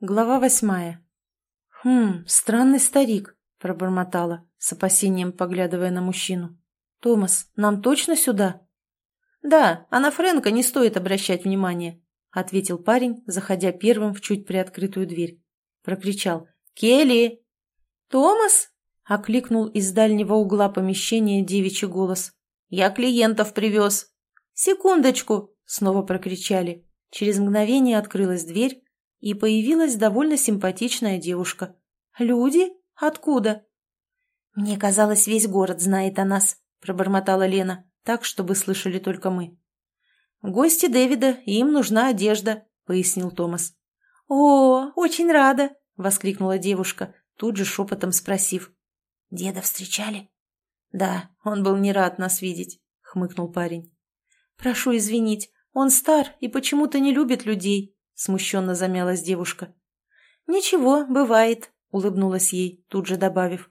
Глава восьмая. «Хм, странный старик», — пробормотала, с опасением поглядывая на мужчину. «Томас, нам точно сюда?» «Да, а на Фрэнка не стоит обращать внимания», — ответил парень, заходя первым в чуть приоткрытую дверь. Прокричал. «Келли!» «Томас?» — окликнул из дальнего угла помещения девичий голос. «Я клиентов привез». «Секундочку!» — снова прокричали. Через мгновение открылась дверь, и появилась довольно симпатичная девушка. «Люди? Откуда?» «Мне казалось, весь город знает о нас», — пробормотала Лена, так, чтобы слышали только мы. «Гости Дэвида, им нужна одежда», — пояснил Томас. «О, очень рада!» — воскликнула девушка, тут же шепотом спросив. «Деда встречали?» «Да, он был не рад нас видеть», — хмыкнул парень. «Прошу извинить, он стар и почему-то не любит людей», — смущенно замялась девушка. «Ничего, бывает», — улыбнулась ей, тут же добавив.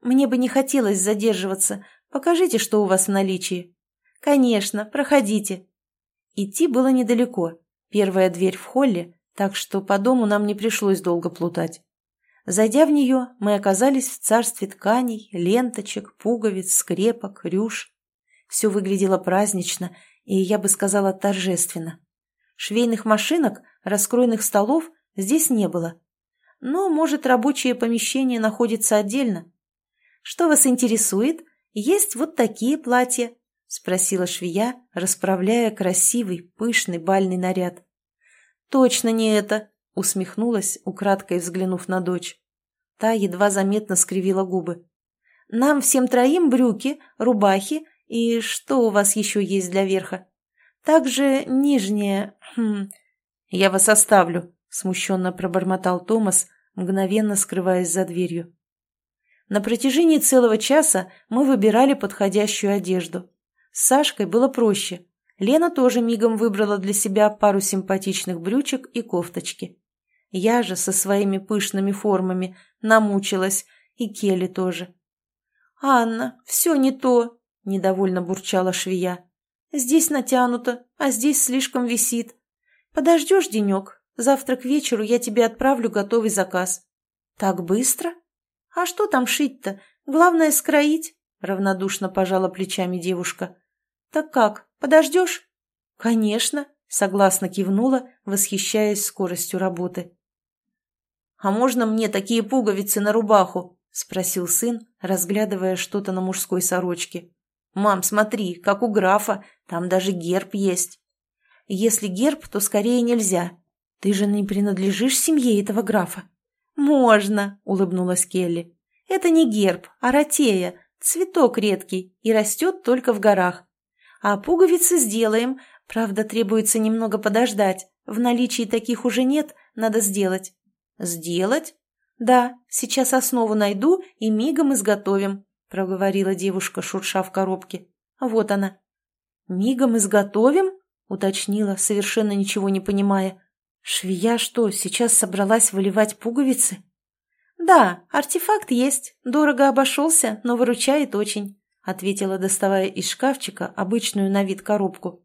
«Мне бы не хотелось задерживаться. Покажите, что у вас в наличии». «Конечно, проходите». Идти было недалеко. Первая дверь в холле, так что по дому нам не пришлось долго плутать. Зайдя в нее, мы оказались в царстве тканей, ленточек, пуговиц, скрепок, рюш. Все выглядело празднично и, я бы сказала, торжественно. Швейных машинок, раскройных столов здесь не было. Но, может, рабочее помещение находится отдельно. «Что вас интересует? Есть вот такие платья», — спросила швея, расправляя красивый, пышный бальный наряд. «Точно не это!» — усмехнулась, украдкой взглянув на дочь. Та едва заметно скривила губы. «Нам всем троим брюки, рубахи и что у вас еще есть для верха? Также нижнее... Хм... Я вас оставлю», — смущенно пробормотал Томас, мгновенно скрываясь за дверью. На протяжении целого часа мы выбирали подходящую одежду. С Сашкой было проще. Лена тоже мигом выбрала для себя пару симпатичных брючек и кофточки. Я же со своими пышными формами намучилась, и Келли тоже. «Анна, все не то!» – недовольно бурчала швея. «Здесь натянуто, а здесь слишком висит. Подождешь денек, завтра к вечеру я тебе отправлю готовый заказ». «Так быстро?» «А что там шить-то? Главное скроить», – равнодушно пожала плечами девушка. «Так как, подождешь?» «Конечно», — согласно кивнула, восхищаясь скоростью работы. «А можно мне такие пуговицы на рубаху?» — спросил сын, разглядывая что-то на мужской сорочке. «Мам, смотри, как у графа, там даже герб есть». «Если герб, то скорее нельзя. Ты же не принадлежишь семье этого графа». «Можно», — улыбнулась Келли. «Это не герб, а ротея, цветок редкий и растет только в горах. А пуговицы сделаем. Правда, требуется немного подождать. В наличии таких уже нет, надо сделать. Сделать? Да, сейчас основу найду и мигом изготовим, проговорила девушка, шурша в коробке. Вот она. Мигом изготовим? Уточнила, совершенно ничего не понимая. Швея что, сейчас собралась выливать пуговицы? Да, артефакт есть. Дорого обошелся, но выручает очень ответила, доставая из шкафчика обычную на вид коробку.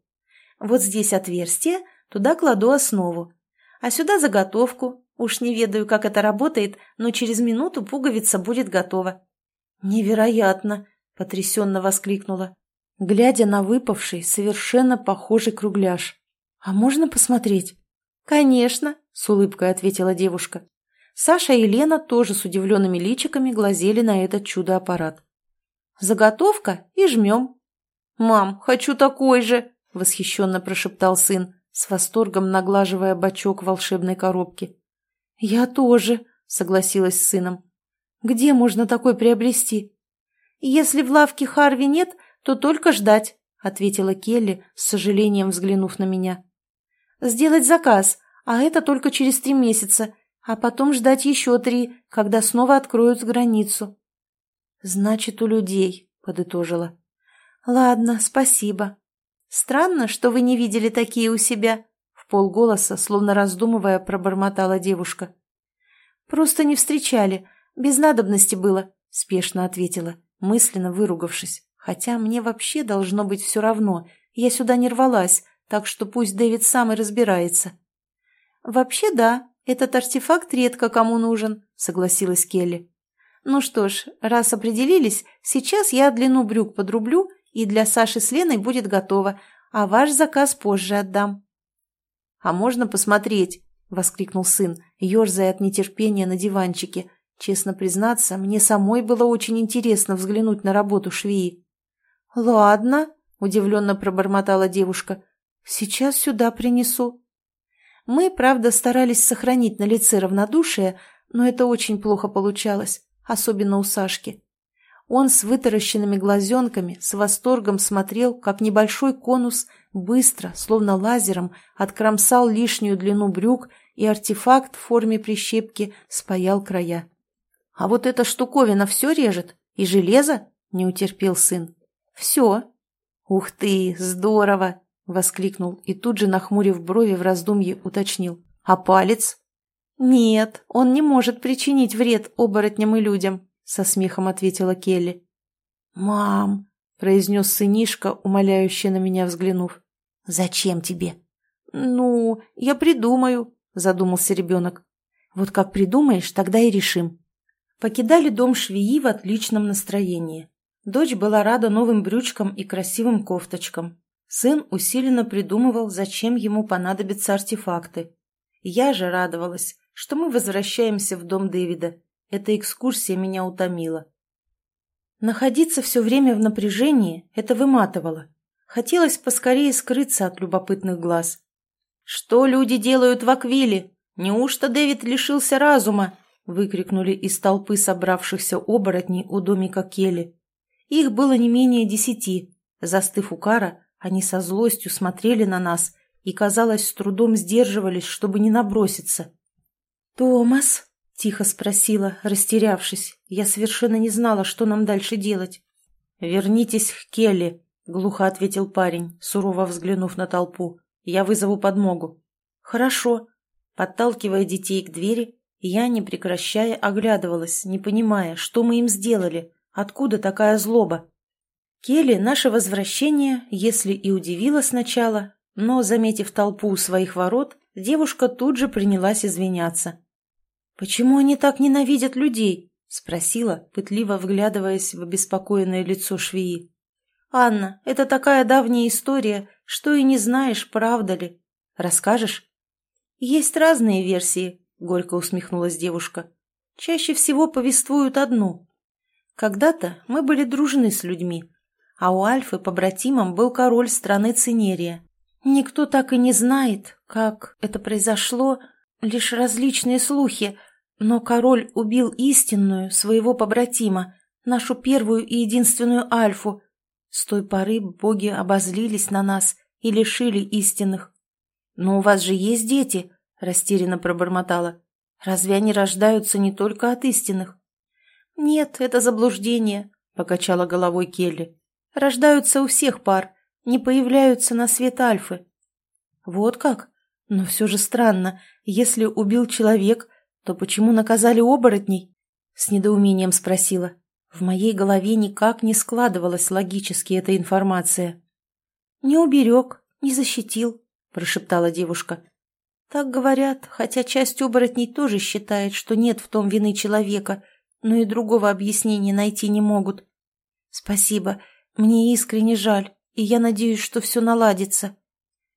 «Вот здесь отверстие, туда кладу основу. А сюда заготовку. Уж не ведаю, как это работает, но через минуту пуговица будет готова». «Невероятно!» — потрясенно воскликнула, глядя на выпавший, совершенно похожий кругляш. «А можно посмотреть?» «Конечно!» — с улыбкой ответила девушка. Саша и Лена тоже с удивленными личиками глазели на этот чудо-аппарат. Заготовка и жмем. «Мам, хочу такой же!» — восхищенно прошептал сын, с восторгом наглаживая бачок волшебной коробки. «Я тоже», — согласилась с сыном. «Где можно такой приобрести?» «Если в лавке Харви нет, то только ждать», — ответила Келли, с сожалением взглянув на меня. «Сделать заказ, а это только через три месяца, а потом ждать еще три, когда снова откроют границу». «Значит, у людей», — подытожила. «Ладно, спасибо. Странно, что вы не видели такие у себя», — в полголоса, словно раздумывая, пробормотала девушка. «Просто не встречали. Без надобности было», — спешно ответила, мысленно выругавшись. «Хотя мне вообще должно быть все равно. Я сюда не рвалась, так что пусть Дэвид сам и разбирается». «Вообще да», этот артефакт редко кому нужен», — согласилась Келли. «Ну что ж, раз определились, сейчас я длину брюк подрублю, и для Саши с Леной будет готово, а ваш заказ позже отдам». «А можно посмотреть?» — воскликнул сын, ерзая от нетерпения на диванчике. Честно признаться, мне самой было очень интересно взглянуть на работу швеи. «Ладно», — удивленно пробормотала девушка, — «сейчас сюда принесу». Мы, правда, старались сохранить на лице равнодушие, но это очень плохо получалось, особенно у Сашки. Он с вытаращенными глазенками с восторгом смотрел, как небольшой конус быстро, словно лазером, откромсал лишнюю длину брюк и артефакт в форме прищепки спаял края. «А вот эта штуковина все режет? И железо?» — не утерпел сын. «Все». «Ух ты, здорово!» — воскликнул и тут же, нахмурив брови в раздумье, уточнил. «А палец?» «Нет, он не может причинить вред оборотням и людям», — со смехом ответила Келли. «Мам!» — произнес сынишка, умоляюще на меня взглянув. «Зачем тебе?» «Ну, я придумаю», — задумался ребенок. «Вот как придумаешь, тогда и решим». Покидали дом швеи в отличном настроении. Дочь была рада новым брючкам и красивым кофточкам. Сын усиленно придумывал, зачем ему понадобятся артефакты. Я же радовалась, что мы возвращаемся в дом Дэвида. Эта экскурсия меня утомила. Находиться все время в напряжении – это выматывало. Хотелось поскорее скрыться от любопытных глаз. «Что люди делают в Аквиле? Неужто Дэвид лишился разума?» – выкрикнули из толпы собравшихся оборотней у домика Келли. Их было не менее десяти. Застыв у кара, они со злостью смотрели на нас и, казалось, с трудом сдерживались, чтобы не наброситься. «Томас?» — тихо спросила, растерявшись. Я совершенно не знала, что нам дальше делать. «Вернитесь к Келли», — глухо ответил парень, сурово взглянув на толпу. «Я вызову подмогу». «Хорошо». Подталкивая детей к двери, я, не прекращая, оглядывалась, не понимая, что мы им сделали, откуда такая злоба. Келли наше возвращение, если и удивило сначала, но, заметив толпу у своих ворот, девушка тут же принялась извиняться. «Почему они так ненавидят людей?» — спросила, пытливо вглядываясь в обеспокоенное лицо швеи. «Анна, это такая давняя история, что и не знаешь, правда ли. Расскажешь?» «Есть разные версии», — горько усмехнулась девушка. «Чаще всего повествуют одну. Когда-то мы были дружны с людьми, а у Альфы побратимом был король страны Цинерия. Никто так и не знает, как это произошло, лишь различные слухи, но король убил истинную, своего побратима, нашу первую и единственную Альфу. С той поры боги обозлились на нас и лишили истинных. «Но у вас же есть дети», — растерянно пробормотала. «Разве они рождаются не только от истинных?» «Нет, это заблуждение», — покачала головой Келли. Рождаются у всех пар, не появляются на свет альфы. Вот как? Но все же странно, если убил человек, то почему наказали оборотней? С недоумением спросила. В моей голове никак не складывалась логически эта информация. «Не уберег, не защитил», – прошептала девушка. «Так говорят, хотя часть оборотней тоже считает, что нет в том вины человека, но и другого объяснения найти не могут. Спасибо, мне искренне жаль, и я надеюсь, что все наладится.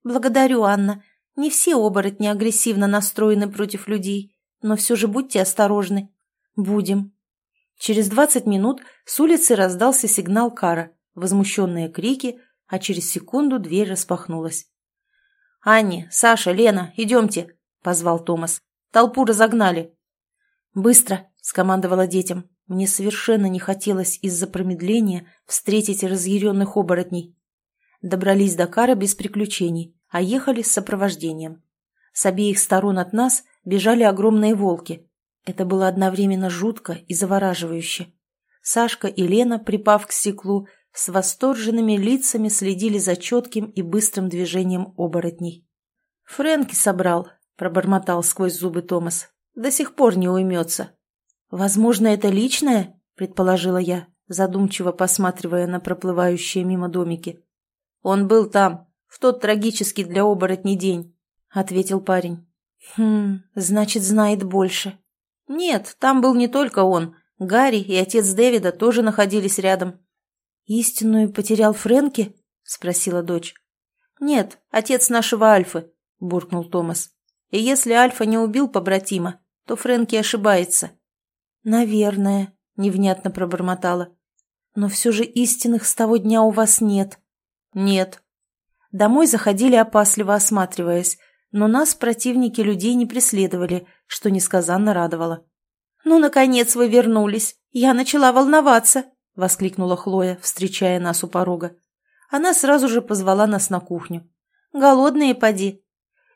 Благодарю, Анна. Не все оборотни агрессивно настроены против людей, но все же будьте осторожны. Будем. Через двадцать минут с улицы раздался сигнал кара, возмущенные крики, а через секунду дверь распахнулась. «Анни, Саша, Лена, идемте!» — позвал Томас. «Толпу разогнали!» «Быстро!» — скомандовала детям. Мне совершенно не хотелось из-за промедления встретить разъяренных оборотней. Добрались до Кара без приключений, а ехали с сопровождением. С обеих сторон от нас бежали огромные волки. Это было одновременно жутко и завораживающе. Сашка и Лена, припав к стеклу, с восторженными лицами следили за четким и быстрым движением оборотней. «Фрэнки собрал», — пробормотал сквозь зубы Томас. «До сих пор не уймется. «Возможно, это личное?» – предположила я, задумчиво посматривая на проплывающие мимо домики. «Он был там, в тот трагический для оборотней день», – ответил парень. Хм, значит, знает больше. Нет, там был не только он. Гарри и отец Дэвида тоже находились рядом. «Истинную потерял Фрэнки?» — спросила дочь. «Нет, отец нашего Альфы», — буркнул Томас. «И если Альфа не убил побратима, то Фрэнки ошибается». «Наверное», — невнятно пробормотала. «Но все же истинных с того дня у вас нет». «Нет». Домой заходили опасливо осматриваясь, но нас противники людей не преследовали, что несказанно радовало. «Ну, наконец вы вернулись! Я начала волноваться!» — воскликнула Хлоя, встречая нас у порога. Она сразу же позвала нас на кухню. «Голодные поди?»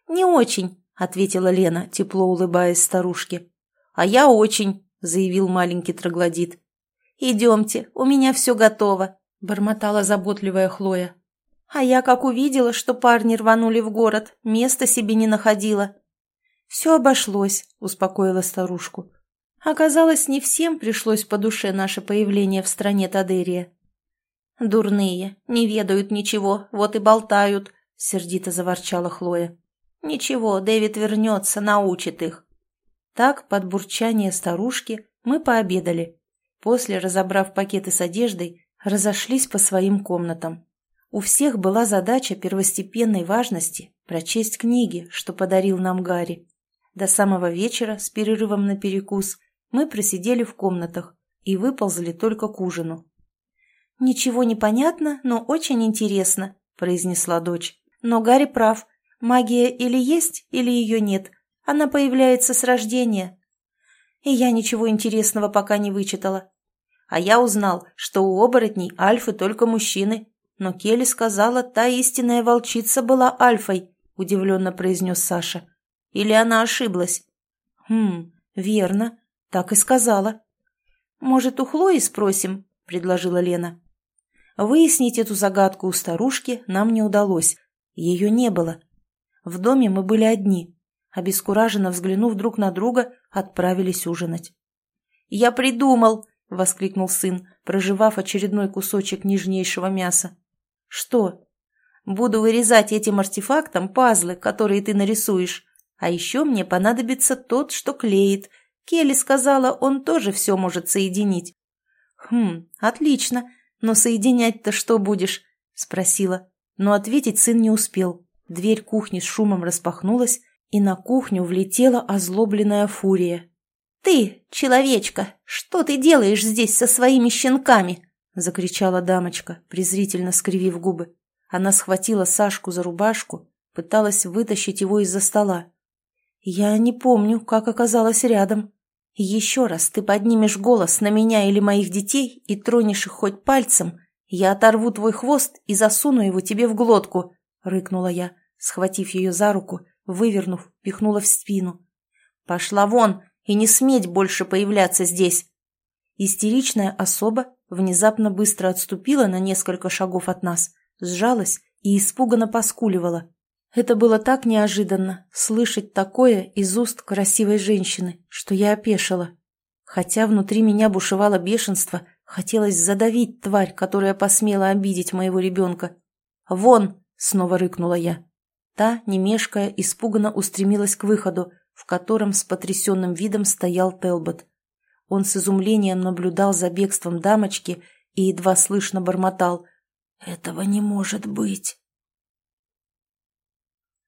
«Не очень», — ответила Лена, тепло улыбаясь старушке. «А я очень», — заявил маленький троглодит. «Идемте, у меня все готово», — бормотала заботливая Хлоя. «А я как увидела, что парни рванули в город, места себе не находила». «Все обошлось», — успокоила старушку. Оказалось, не всем пришлось по душе наше появление в стране Тадерия. «Дурные, не ведают ничего, вот и болтают», — сердито заворчала Хлоя. «Ничего, Дэвид вернется, научит их». Так, под бурчание старушки, мы пообедали. После, разобрав пакеты с одеждой, разошлись по своим комнатам. У всех была задача первостепенной важности прочесть книги, что подарил нам Гарри. До самого вечера, с перерывом на перекус, мы просидели в комнатах и выползли только к ужину. «Ничего не понятно, но очень интересно», — произнесла дочь. «Но Гарри прав. Магия или есть, или ее нет. Она появляется с рождения». И я ничего интересного пока не вычитала. А я узнал, что у оборотней альфы только мужчины. Но Келли сказала, та истинная волчица была альфой, удивленно произнес Саша. Или она ошиблась? Хм, верно. Так и сказала. «Может, у Хлои спросим?» – предложила Лена. Выяснить эту загадку у старушки нам не удалось. Ее не было. В доме мы были одни. Обескураженно взглянув друг на друга, отправились ужинать. «Я придумал!» — воскликнул сын, проживав очередной кусочек нежнейшего мяса. «Что?» «Буду вырезать этим артефактом пазлы, которые ты нарисуешь. А еще мне понадобится тот, что клеит, Келли сказала, он тоже все может соединить. «Хм, отлично. Но соединять-то что будешь?» – спросила. Но ответить сын не успел. Дверь кухни с шумом распахнулась, и на кухню влетела озлобленная фурия. «Ты, человечка, что ты делаешь здесь со своими щенками?» – закричала дамочка, презрительно скривив губы. Она схватила Сашку за рубашку, пыталась вытащить его из-за стола. «Я не помню, как оказалась рядом», еще раз ты поднимешь голос на меня или моих детей и тронешь их хоть пальцем, я оторву твой хвост и засуну его тебе в глотку», — рыкнула я, схватив ее за руку, вывернув, пихнула в спину. «Пошла вон и не сметь больше появляться здесь!» Истеричная особа внезапно быстро отступила на несколько шагов от нас, сжалась и испуганно поскуливала. Это было так неожиданно, слышать такое из уст красивой женщины, что я опешила. Хотя внутри меня бушевало бешенство, хотелось задавить тварь, которая посмела обидеть моего ребенка. «Вон!» — снова рыкнула я. Та, не мешкая, испуганно устремилась к выходу, в котором с потрясенным видом стоял Телбот. Он с изумлением наблюдал за бегством дамочки и едва слышно бормотал. «Этого не может быть!»